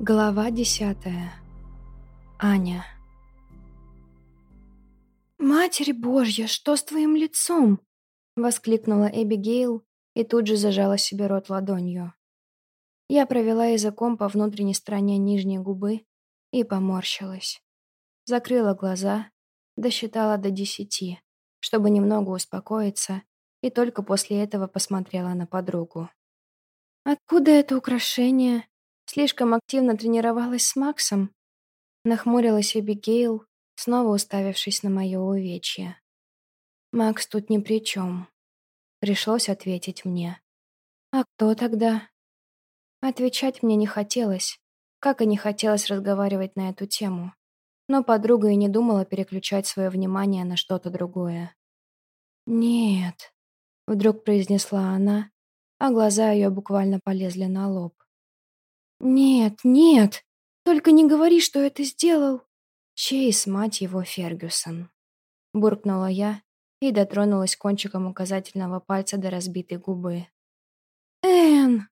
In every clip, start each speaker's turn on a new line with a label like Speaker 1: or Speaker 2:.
Speaker 1: Глава десятая. Аня. «Матерь Божья, что с твоим лицом?» — воскликнула Эбигейл и тут же зажала себе рот ладонью. Я провела языком по внутренней стороне нижней губы и поморщилась. Закрыла глаза, досчитала до десяти, чтобы немного успокоиться, и только после этого посмотрела на подругу. «Откуда это украшение?» Слишком активно тренировалась с Максом? Нахмурилась Эбигейл, снова уставившись на мое увечье. Макс тут ни при чем. Пришлось ответить мне. А кто тогда? Отвечать мне не хотелось, как и не хотелось разговаривать на эту тему. Но подруга и не думала переключать свое внимание на что-то другое. «Нет», — вдруг произнесла она, а глаза ее буквально полезли на лоб. «Нет, нет, только не говори, что это сделал!» Чейз, мать его, Фергюсон. Буркнула я и дотронулась кончиком указательного пальца до разбитой губы. «Энн!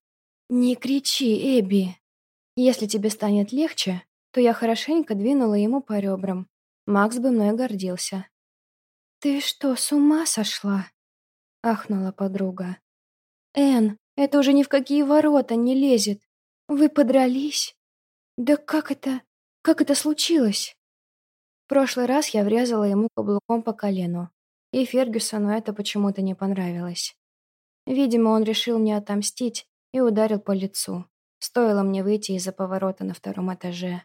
Speaker 1: Не кричи, Эбби! Если тебе станет легче, то я хорошенько двинула ему по ребрам. Макс бы мной гордился». «Ты что, с ума сошла?» — ахнула подруга. «Энн, это уже ни в какие ворота не лезет. «Вы подрались? Да как это... как это случилось?» В прошлый раз я врезала ему каблуком по колену, и Фергюсону это почему-то не понравилось. Видимо, он решил мне отомстить и ударил по лицу. Стоило мне выйти из-за поворота на втором этаже.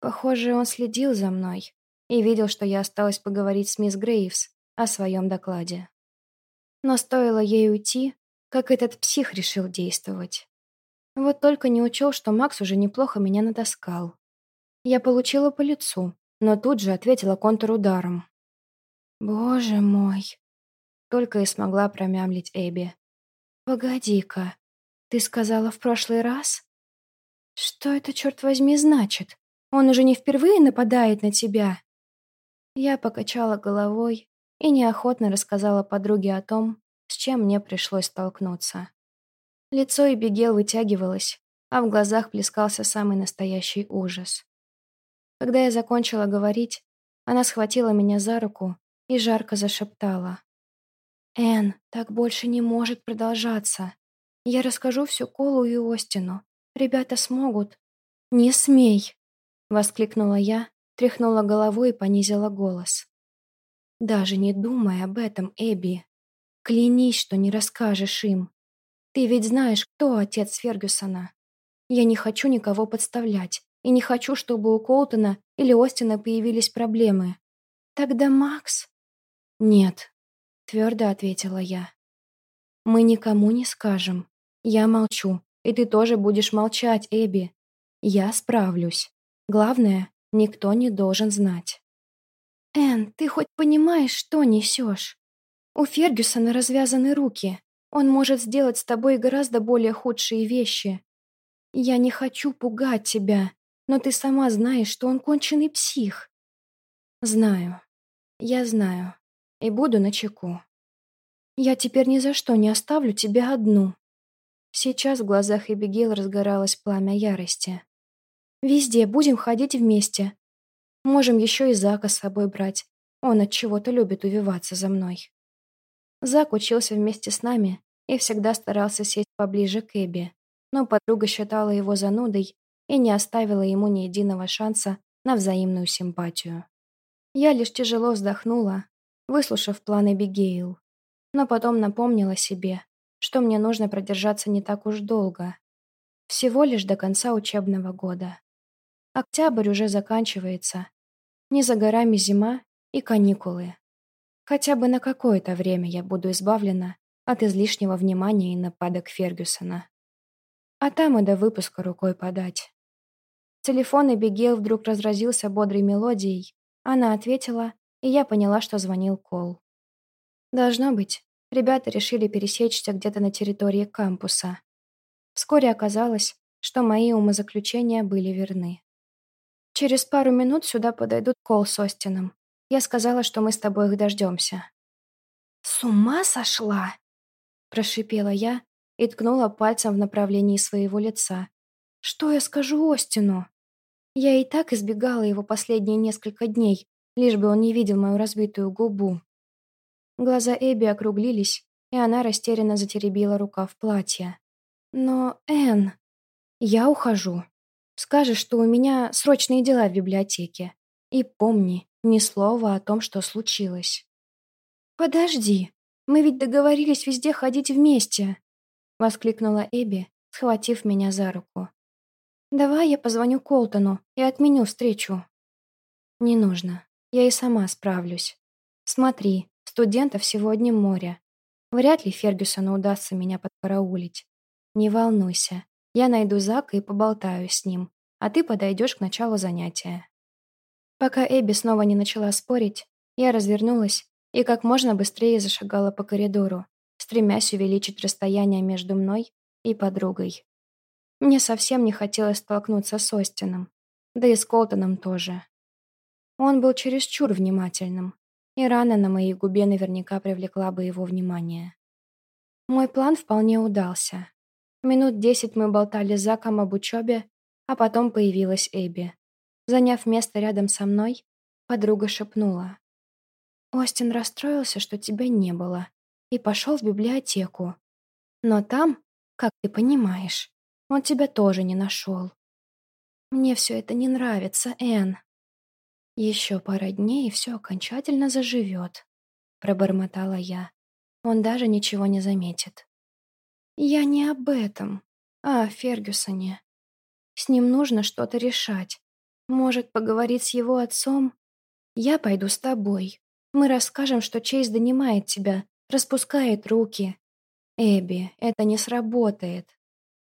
Speaker 1: Похоже, он следил за мной и видел, что я осталась поговорить с мисс Грейвс о своем докладе. Но стоило ей уйти, как этот псих решил действовать. Вот только не учел, что Макс уже неплохо меня натаскал. Я получила по лицу, но тут же ответила контрударом. «Боже мой!» Только и смогла промямлить Эбби. «Погоди-ка, ты сказала в прошлый раз?» «Что это, черт возьми, значит? Он уже не впервые нападает на тебя?» Я покачала головой и неохотно рассказала подруге о том, с чем мне пришлось столкнуться. Лицо Эбигел вытягивалось, а в глазах плескался самый настоящий ужас. Когда я закончила говорить, она схватила меня за руку и жарко зашептала. «Энн, так больше не может продолжаться. Я расскажу всю Колу и Остину. Ребята смогут». «Не смей!» — воскликнула я, тряхнула головой и понизила голос. «Даже не думай об этом, Эбби. Клянись, что не расскажешь им. Ты ведь знаешь, кто отец Фергюсона. Я не хочу никого подставлять, и не хочу, чтобы у Колтона или Остина появились проблемы. Тогда Макс... Нет, твердо ответила я. Мы никому не скажем. Я молчу, и ты тоже будешь молчать, Эбби. Я справлюсь. Главное, никто не должен знать. Эн, ты хоть понимаешь, что несешь? У Фергюсона развязаны руки. Он может сделать с тобой гораздо более худшие вещи. Я не хочу пугать тебя, но ты сама знаешь, что он конченый псих. Знаю. Я знаю. И буду начеку. Я теперь ни за что не оставлю тебя одну. Сейчас в глазах Эбигейл разгоралось пламя ярости. Везде будем ходить вместе. Можем еще и Зака с собой брать. Он от чего-то любит увиваться за мной. Зак учился вместе с нами и всегда старался сесть поближе к Эбби, но подруга считала его занудой и не оставила ему ни единого шанса на взаимную симпатию. Я лишь тяжело вздохнула, выслушав планы Бигейл, но потом напомнила себе, что мне нужно продержаться не так уж долго, всего лишь до конца учебного года. Октябрь уже заканчивается, не за горами зима и каникулы. Хотя бы на какое-то время я буду избавлена от излишнего внимания и нападок Фергюсона. А там и до выпуска рукой подать. Телефон Эбигейл вдруг разразился бодрой мелодией. Она ответила, и я поняла, что звонил Кол. Должно быть, ребята решили пересечься где-то на территории кампуса. Вскоре оказалось, что мои умозаключения были верны. Через пару минут сюда подойдут Кол с Остином. Я сказала, что мы с тобой их дождемся». «С ума сошла?» Прошипела я и ткнула пальцем в направлении своего лица, Что я скажу Остину? Я и так избегала его последние несколько дней, лишь бы он не видел мою разбитую губу. Глаза Эбби округлились, и она растерянно затеребила рукав платья. «Но, Энн, я ухожу. Скажешь, что у меня срочные дела в библиотеке. И помни, ни слова о том, что случилось». «Подожди, мы ведь договорились везде ходить вместе», — воскликнула Эбби, схватив меня за руку. «Давай я позвоню Колтону и отменю встречу». «Не нужно. Я и сама справлюсь. Смотри, студентов сегодня море. Вряд ли Фергюсону удастся меня подкараулить. Не волнуйся, я найду Зака и поболтаю с ним, а ты подойдешь к началу занятия». Пока Эбби снова не начала спорить, я развернулась и как можно быстрее зашагала по коридору, стремясь увеличить расстояние между мной и подругой. Мне совсем не хотелось столкнуться с Остином, да и с Колтоном тоже. Он был чересчур внимательным, и рана на моей губе наверняка привлекла бы его внимание. Мой план вполне удался. Минут десять мы болтали с Заком об учебе, а потом появилась Эбби. Заняв место рядом со мной, подруга шепнула. «Остин расстроился, что тебя не было, и пошел в библиотеку. Но там, как ты понимаешь, он тебя тоже не нашел. Мне все это не нравится, Энн. Еще пара дней, и все окончательно заживет, пробормотала я. Он даже ничего не заметит. Я не об этом, а о Фергюсоне. С ним нужно что-то решать. Может, поговорить с его отцом? Я пойду с тобой. Мы расскажем, что Чейз донимает тебя, распускает руки. Эбби, это не сработает.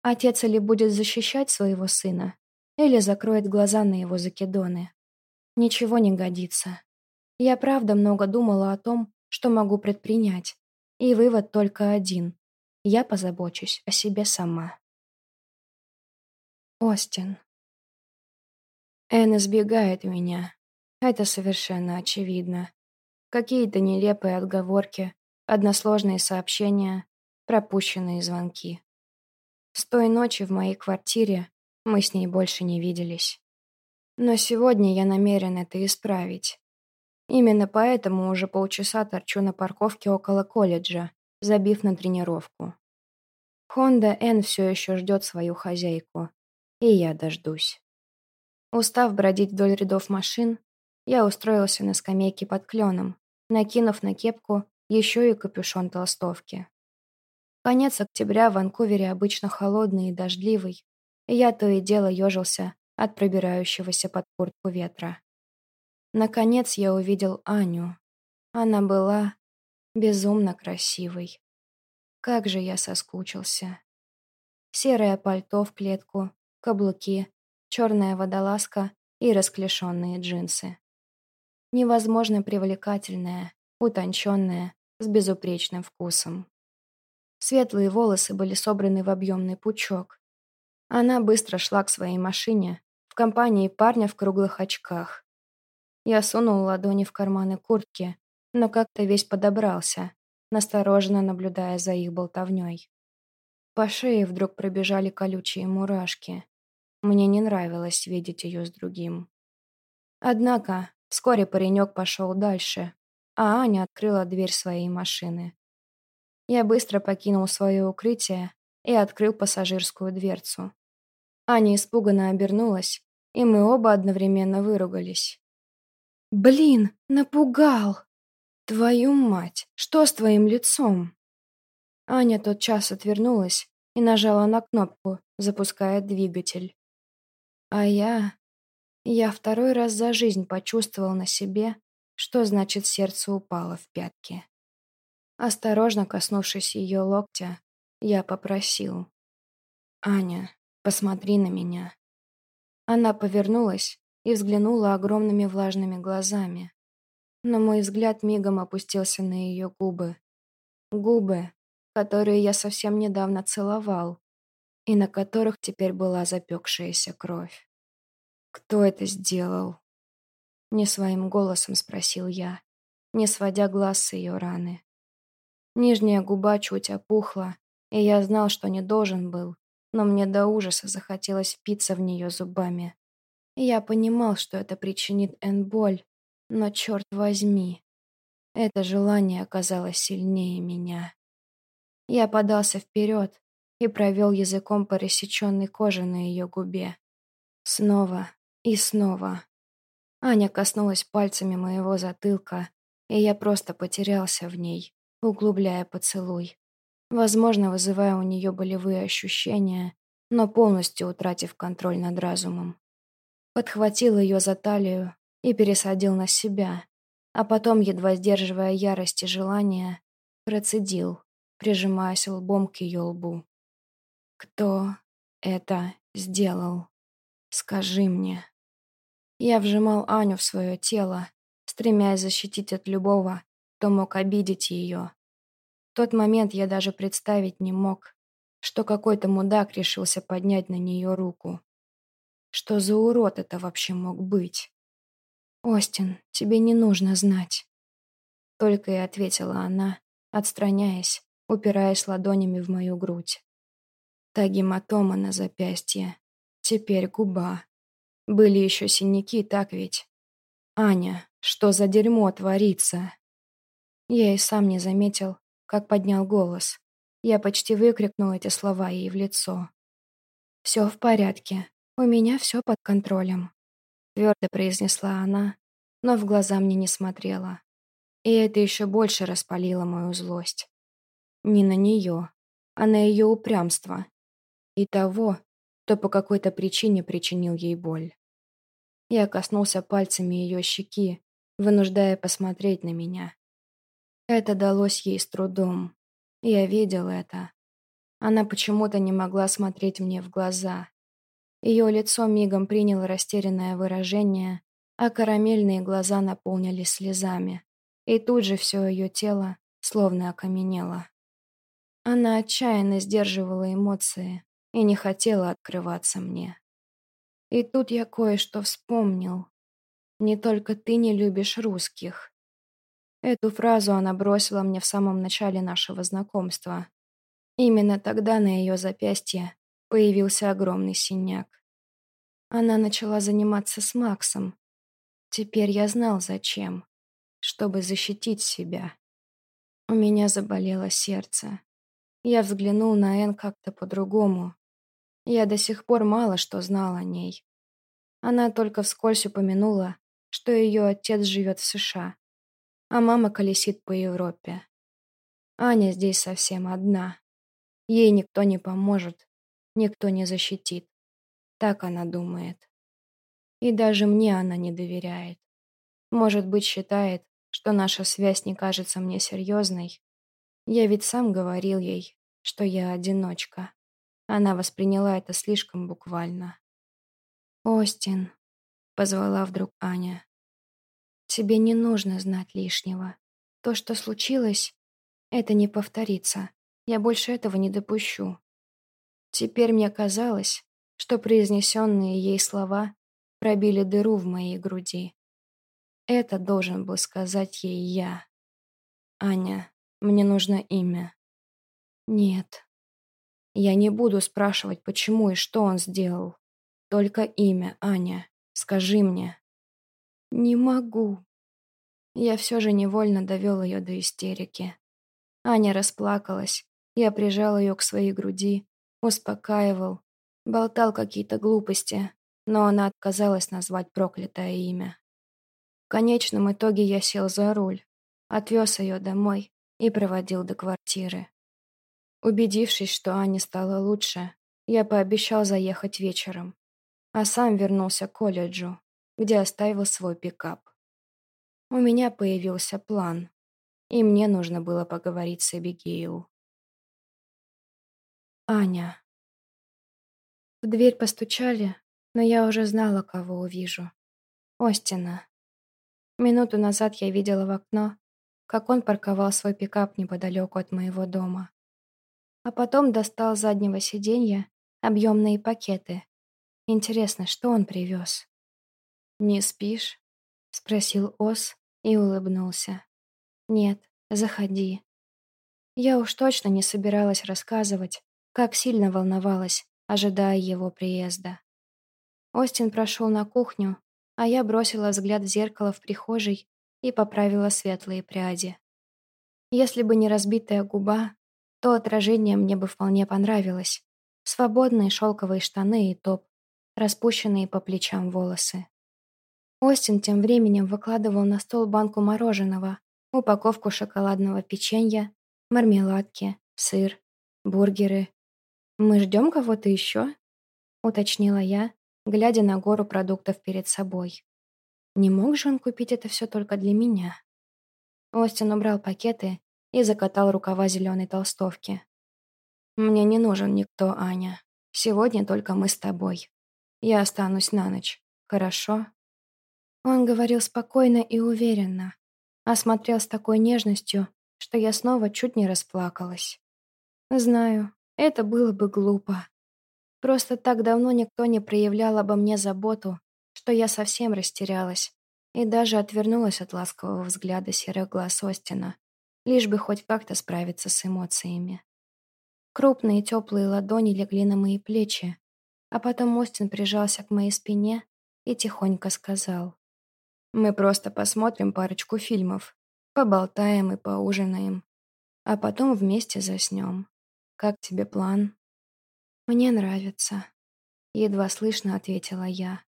Speaker 1: Отец или будет защищать своего сына, или закроет глаза на его закидоны. Ничего не годится. Я правда много думала о том, что могу предпринять. И вывод только один. Я позабочусь о себе сама. Остин. Эн избегает меня. Это совершенно очевидно. Какие-то нелепые отговорки, односложные сообщения, пропущенные звонки. С той ночи в моей квартире мы с ней больше не виделись. Но сегодня я намерен это исправить. Именно поэтому уже полчаса торчу на парковке около колледжа, забив на тренировку. Хонда Н все еще ждет свою хозяйку, и я дождусь. Устав бродить вдоль рядов машин, я устроился на скамейке под кленом, накинув на кепку еще и капюшон толстовки. Конец октября в Ванкувере обычно холодный и дождливый, и я то и дело ежился от пробирающегося под куртку ветра. Наконец я увидел Аню. Она была безумно красивой. Как же я соскучился. Серое пальто в клетку, каблуки, черная водолазка и расклешенные джинсы. Невозможно привлекательная, утонченная, с безупречным вкусом. Светлые волосы были собраны в объемный пучок. Она быстро шла к своей машине в компании парня в круглых очках. Я сунул ладони в карманы куртки, но как-то весь подобрался, настороженно наблюдая за их болтовней. По шее вдруг пробежали колючие мурашки. Мне не нравилось видеть ее с другим. Однако вскоре паренек пошел дальше, а Аня открыла дверь своей машины. Я быстро покинул свое укрытие и открыл пассажирскую дверцу. Аня испуганно обернулась, и мы оба одновременно выругались. «Блин, напугал! Твою мать, что с твоим лицом?» Аня тотчас отвернулась и нажала на кнопку, запуская двигатель. А я... Я второй раз за жизнь почувствовал на себе, что значит сердце упало в пятки. Осторожно коснувшись ее локтя, я попросил. «Аня, посмотри на меня». Она повернулась и взглянула огромными влажными глазами. Но мой взгляд мигом опустился на ее губы. Губы, которые я совсем недавно целовал, и на которых теперь была запекшаяся кровь. «Кто это сделал?» Не своим голосом спросил я, не сводя глаз с ее раны. Нижняя губа чуть опухла, и я знал, что не должен был, но мне до ужаса захотелось впиться в нее зубами. Я понимал, что это причинит Энн боль, но черт возьми, это желание оказалось сильнее меня. Я подался вперед и провел языком по рассеченной коже на ее губе. Снова и снова. Аня коснулась пальцами моего затылка, и я просто потерялся в ней, углубляя поцелуй. Возможно, вызывая у нее болевые ощущения, но полностью утратив контроль над разумом. Подхватил ее за талию и пересадил на себя, а потом, едва сдерживая ярость и желание, процедил, прижимаясь лбом к ее лбу. «Кто это сделал? Скажи мне». Я вжимал Аню в свое тело, стремясь защитить от любого, кто мог обидеть ее. В тот момент я даже представить не мог, что какой-то мудак решился поднять на нее руку. Что за урод это вообще мог быть? «Остин, тебе не нужно знать». Только и ответила она, отстраняясь, упираясь ладонями в мою грудь. Та гематома на запястье. Теперь губа. Были еще синяки, так ведь? Аня, что за дерьмо творится? Я и сам не заметил, как поднял голос. Я почти выкрикнул эти слова ей в лицо. «Все в порядке. У меня все под контролем», — твердо произнесла она, но в глаза мне не смотрела. И это еще больше распалило мою злость. Не на нее, а на ее упрямство. И того, кто по какой-то причине причинил ей боль. Я коснулся пальцами ее щеки, вынуждая посмотреть на меня. Это далось ей с трудом. Я видел это. Она почему-то не могла смотреть мне в глаза. Ее лицо мигом приняло растерянное выражение, а карамельные глаза наполнились слезами. И тут же все ее тело словно окаменело. Она отчаянно сдерживала эмоции и не хотела открываться мне. И тут я кое-что вспомнил. «Не только ты не любишь русских». Эту фразу она бросила мне в самом начале нашего знакомства. Именно тогда на ее запястье появился огромный синяк. Она начала заниматься с Максом. Теперь я знал, зачем. Чтобы защитить себя. У меня заболело сердце. Я взглянул на Энн как-то по-другому. Я до сих пор мало что знал о ней. Она только вскользь упомянула, что ее отец живет в США, а мама колесит по Европе. Аня здесь совсем одна. Ей никто не поможет, никто не защитит. Так она думает. И даже мне она не доверяет. Может быть, считает, что наша связь не кажется мне серьезной. Я ведь сам говорил ей, что я одиночка. Она восприняла это слишком буквально. «Остин», — позвала вдруг Аня, — «тебе не нужно знать лишнего. То, что случилось, это не повторится. Я больше этого не допущу». Теперь мне казалось, что произнесенные ей слова пробили дыру в моей груди. Это должен был сказать ей я. «Аня, мне нужно имя». «Нет», я не буду спрашивать, почему и что он сделал. Только имя, Аня. Скажи мне. Не могу. Я все же невольно довел ее до истерики. Аня расплакалась. Я прижал ее к своей груди, успокаивал, болтал какие-то глупости, но она отказалась назвать проклятое имя. В конечном итоге я сел за руль, отвез ее домой и проводил до квартиры. Убедившись, что Ане стало лучше, я пообещал заехать вечером, а сам вернулся к колледжу, где оставил свой пикап. У меня появился план, и мне нужно было поговорить с Эбигейл. Аня. В дверь постучали, но я уже знала, кого увижу. Остина. Минуту назад я видела в окно, как он парковал свой пикап неподалеку от моего дома а потом достал с заднего сиденья объемные пакеты. Интересно, что он привез? «Не спишь?» — спросил Ос и улыбнулся. «Нет, заходи». Я уж точно не собиралась рассказывать, как сильно волновалась ожидая его приезда. Остин прошел на кухню, а я бросила взгляд в зеркало в прихожей и поправила светлые пряди. Если бы не разбитая губа, то отражение мне бы вполне понравилось. Свободные шелковые штаны и топ, распущенные по плечам волосы. Остин тем временем выкладывал на стол банку мороженого, упаковку шоколадного печенья, мармеладки, сыр, бургеры. «Мы ждем кого-то еще?» — уточнила я, глядя на гору продуктов перед собой. Не мог же он купить это все только для меня? Остин убрал пакеты и закатал рукава зеленой толстовки. «Мне не нужен никто, Аня. Сегодня только мы с тобой. Я останусь на ночь. Хорошо?» Он говорил спокойно и уверенно, а смотрел с такой нежностью, что я снова чуть не расплакалась. Знаю, это было бы глупо. Просто так давно никто не проявлял обо мне заботу, что я совсем растерялась и даже отвернулась от ласкового взгляда серых глаз Остина, лишь бы хоть как-то справиться с эмоциями. Крупные теплые ладони легли на мои плечи, а потом Остин прижался к моей спине и тихонько сказал. Мы просто посмотрим парочку фильмов, поболтаем и поужинаем, а потом вместе заснем. Как тебе план? Мне нравится. Едва слышно ответила я.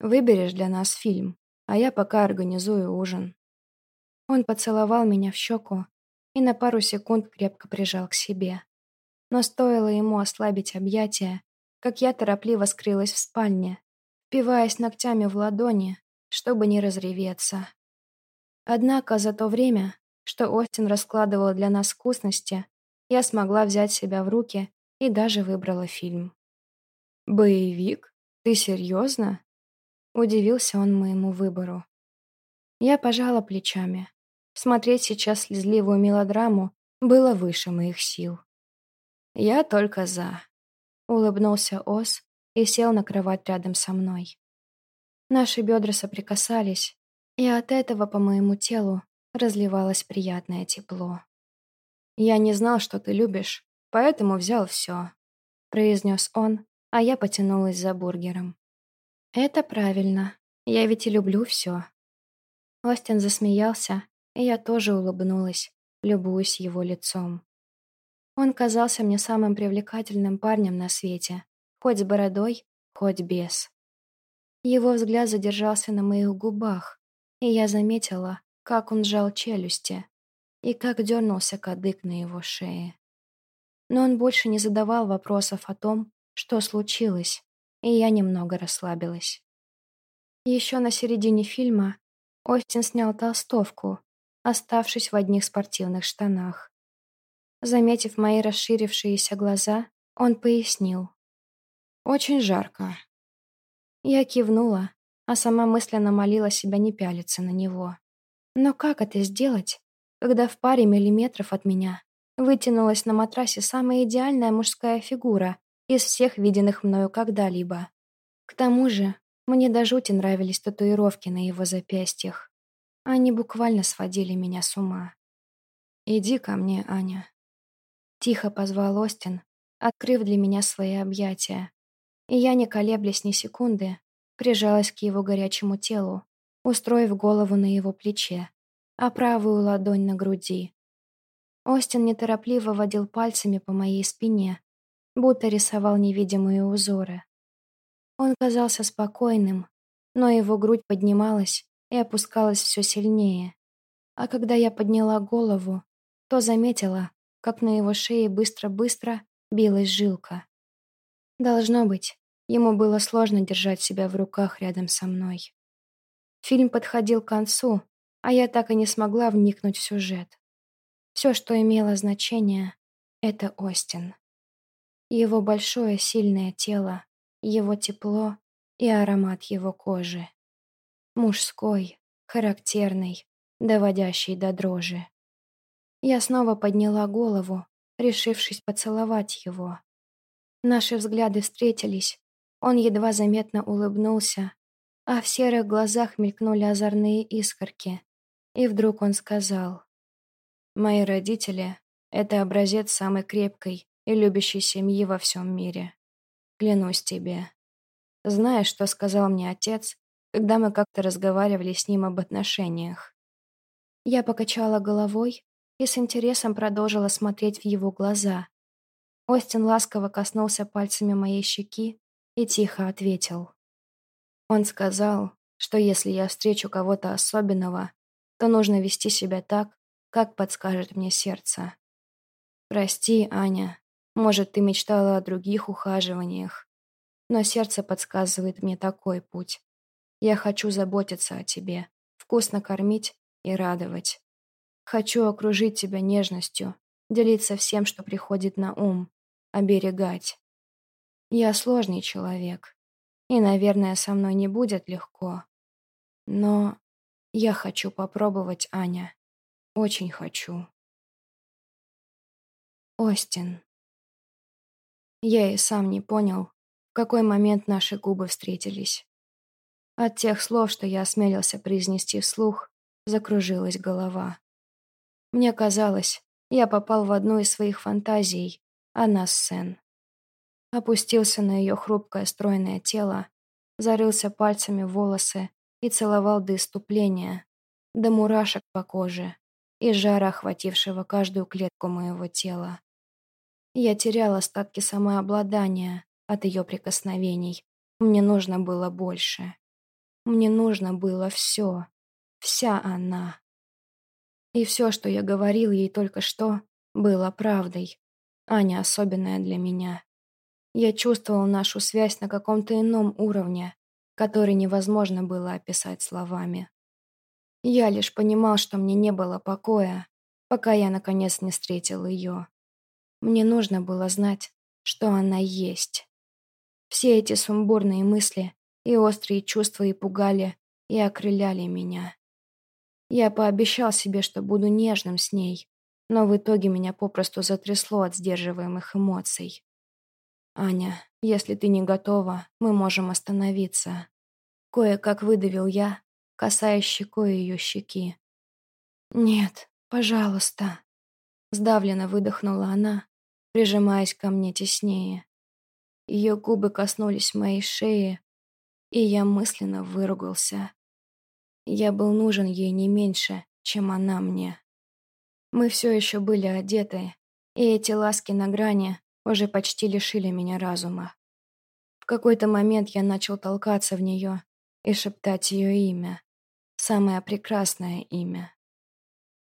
Speaker 1: Выберешь для нас фильм, а я пока организую ужин. Он поцеловал меня в щеку и на пару секунд крепко прижал к себе. Но стоило ему ослабить объятия, как я торопливо скрылась в спальне, впиваясь ногтями в ладони, чтобы не разреветься. Однако за то время, что Остин раскладывал для нас вкусности, я смогла взять себя в руки и даже выбрала фильм. «Боевик? Ты серьезно?» Удивился он моему выбору. Я пожала плечами. Смотреть сейчас слезливую мелодраму было выше моих сил. «Я только за», — улыбнулся Ос и сел на кровать рядом со мной. Наши бедра соприкасались, и от этого по моему телу разливалось приятное тепло. «Я не знал, что ты любишь, поэтому взял все», — произнес он, а я потянулась за бургером. «Это правильно. Я ведь и люблю все». Остин засмеялся, и я тоже улыбнулась, любуясь его лицом. Он казался мне самым привлекательным парнем на свете, хоть с бородой, хоть без. Его взгляд задержался на моих губах, и я заметила, как он сжал челюсти и как дернулся кадык на его шее. Но он больше не задавал вопросов о том, что случилось, и я немного расслабилась. Еще на середине фильма Остин снял толстовку, оставшись в одних спортивных штанах. Заметив мои расширившиеся глаза, он пояснил. «Очень жарко. Я кивнула, а сама мысленно молила себя не пялиться на него. Но как это сделать, когда в паре миллиметров от меня вытянулась на матрасе самая идеальная мужская фигура из всех виденных мною когда-либо? К тому же, мне до жути нравились татуировки на его запястьях. Они буквально сводили меня с ума. «Иди ко мне, Аня». Тихо позвал Остин, открыв для меня свои объятия, и я, не колеблясь ни секунды, прижалась к его горячему телу, устроив голову на его плече, а правую ладонь на груди. Остин неторопливо водил пальцами по моей спине, будто рисовал невидимые узоры. Он казался спокойным, но его грудь поднималась и опускалась все сильнее. А когда я подняла голову, то заметила, как на его шее быстро-быстро билась жилка. Должно быть, Ему было сложно держать себя в руках рядом со мной. Фильм подходил к концу, а я так и не смогла вникнуть в сюжет. Все, что имело значение, это Остин. Его большое сильное тело, его тепло и аромат его кожи. Мужской, характерный, доводящий до дрожи. Я снова подняла голову, решившись поцеловать его. Наши взгляды встретились, он едва заметно улыбнулся, а в серых глазах мелькнули озорные искорки. И вдруг он сказал, «Мои родители — это образец самой крепкой и любящей семьи во всем мире. Клянусь тебе. Знаешь, что сказал мне отец, когда мы как-то разговаривали с ним об отношениях? Я покачала головой и с интересом продолжила смотреть в его глаза. Остин ласково коснулся пальцами моей щеки и тихо ответил. Он сказал, что если я встречу кого-то особенного, то нужно вести себя так, как подскажет мне сердце. Прости, Аня, может, ты мечтала о других ухаживаниях, но сердце подсказывает мне такой путь. Я хочу заботиться о тебе, вкусно кормить и радовать. Хочу окружить тебя нежностью, делиться всем, что приходит на ум, оберегать. Я сложный человек, и, наверное, со мной не будет легко. Но я хочу попробовать, Аня. Очень хочу. Остин. Я и сам не понял, в какой момент наши губы встретились. От тех слов, что я осмелился произнести вслух, закружилась голова. Мне казалось, я попал в одну из своих фантазий, она сцен. Опустился на ее хрупкое стройное тело, зарылся пальцами в волосы и целовал до иступления, до мурашек по коже и жара, охватившего каждую клетку моего тела. Я терял остатки самообладания от ее прикосновений. Мне нужно было больше. Мне нужно было все. Вся она. И все, что я говорил ей только что, было правдой. Аня особенная для меня. Я чувствовал нашу связь на каком-то ином уровне, который невозможно было описать словами. Я лишь понимал, что мне не было покоя, пока я наконец не встретил ее. Мне нужно было знать, что она есть. Все эти сумбурные мысли и острые чувства и пугали, и окрыляли меня. Я пообещал себе, что буду нежным с ней, но в итоге меня попросту затрясло от сдерживаемых эмоций. «Аня, если ты не готова, мы можем остановиться». Кое-как выдавил я, касаясь щекой ее щеки. «Нет, пожалуйста», — сдавленно выдохнула она, прижимаясь ко мне теснее. Ее губы коснулись моей шеи, и я мысленно выругался. Я был нужен ей не меньше, чем она мне. Мы все еще были одеты, и эти ласки на грани уже почти лишили меня разума. В какой-то момент я начал толкаться в нее и шептать ее имя. Самое прекрасное имя.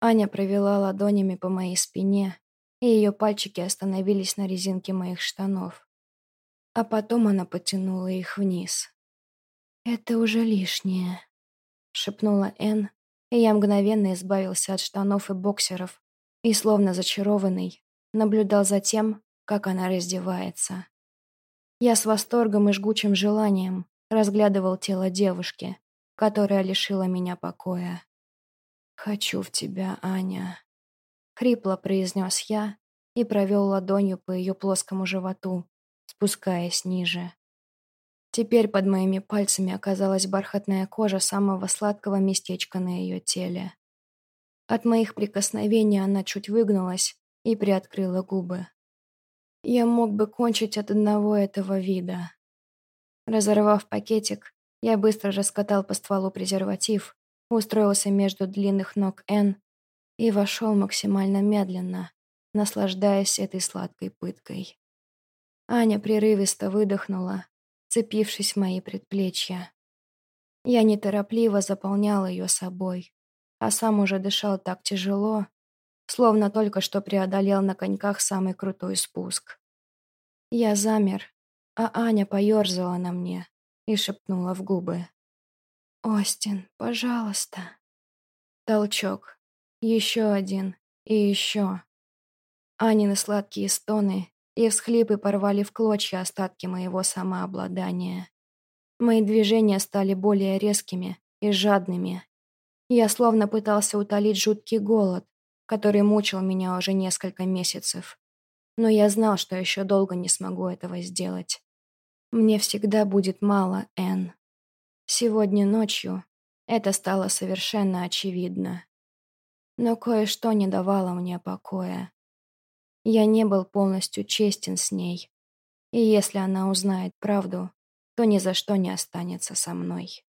Speaker 1: Аня провела ладонями по моей спине, и ее пальчики остановились на резинке моих штанов. А потом она потянула их вниз. «Это уже лишнее», — шепнула Энн, и я мгновенно избавился от штанов и боксеров и, словно зачарованный, наблюдал за тем, как она раздевается. Я с восторгом и жгучим желанием разглядывал тело девушки, которая лишила меня покоя. «Хочу в тебя, Аня», Хрипло произнес я и провел ладонью по ее плоскому животу, спускаясь ниже. Теперь под моими пальцами оказалась бархатная кожа самого сладкого местечка на ее теле. От моих прикосновений она чуть выгнулась и приоткрыла губы. Я мог бы кончить от одного этого вида. Разорвав пакетик, я быстро раскатал по стволу презерватив, устроился между длинных ног Н и вошел максимально медленно, наслаждаясь этой сладкой пыткой. Аня прерывисто выдохнула, цепившись в мои предплечья. Я неторопливо заполнял ее собой, а сам уже дышал так тяжело, словно только что преодолел на коньках самый крутой спуск. Я замер, а Аня поерзала на мне и шепнула в губы. «Остин, пожалуйста». Толчок, еще один. И еще. Анины сладкие стоны и всхлипы порвали в клочья остатки моего самообладания. Мои движения стали более резкими и жадными. Я словно пытался утолить жуткий голод, который мучил меня уже несколько месяцев. Но я знал, что еще долго не смогу этого сделать. Мне всегда будет мало, Энн. Сегодня ночью это стало совершенно очевидно но кое-что не давало мне покоя. Я не был полностью честен с ней. И если она узнает правду, то ни за что не останется со мной.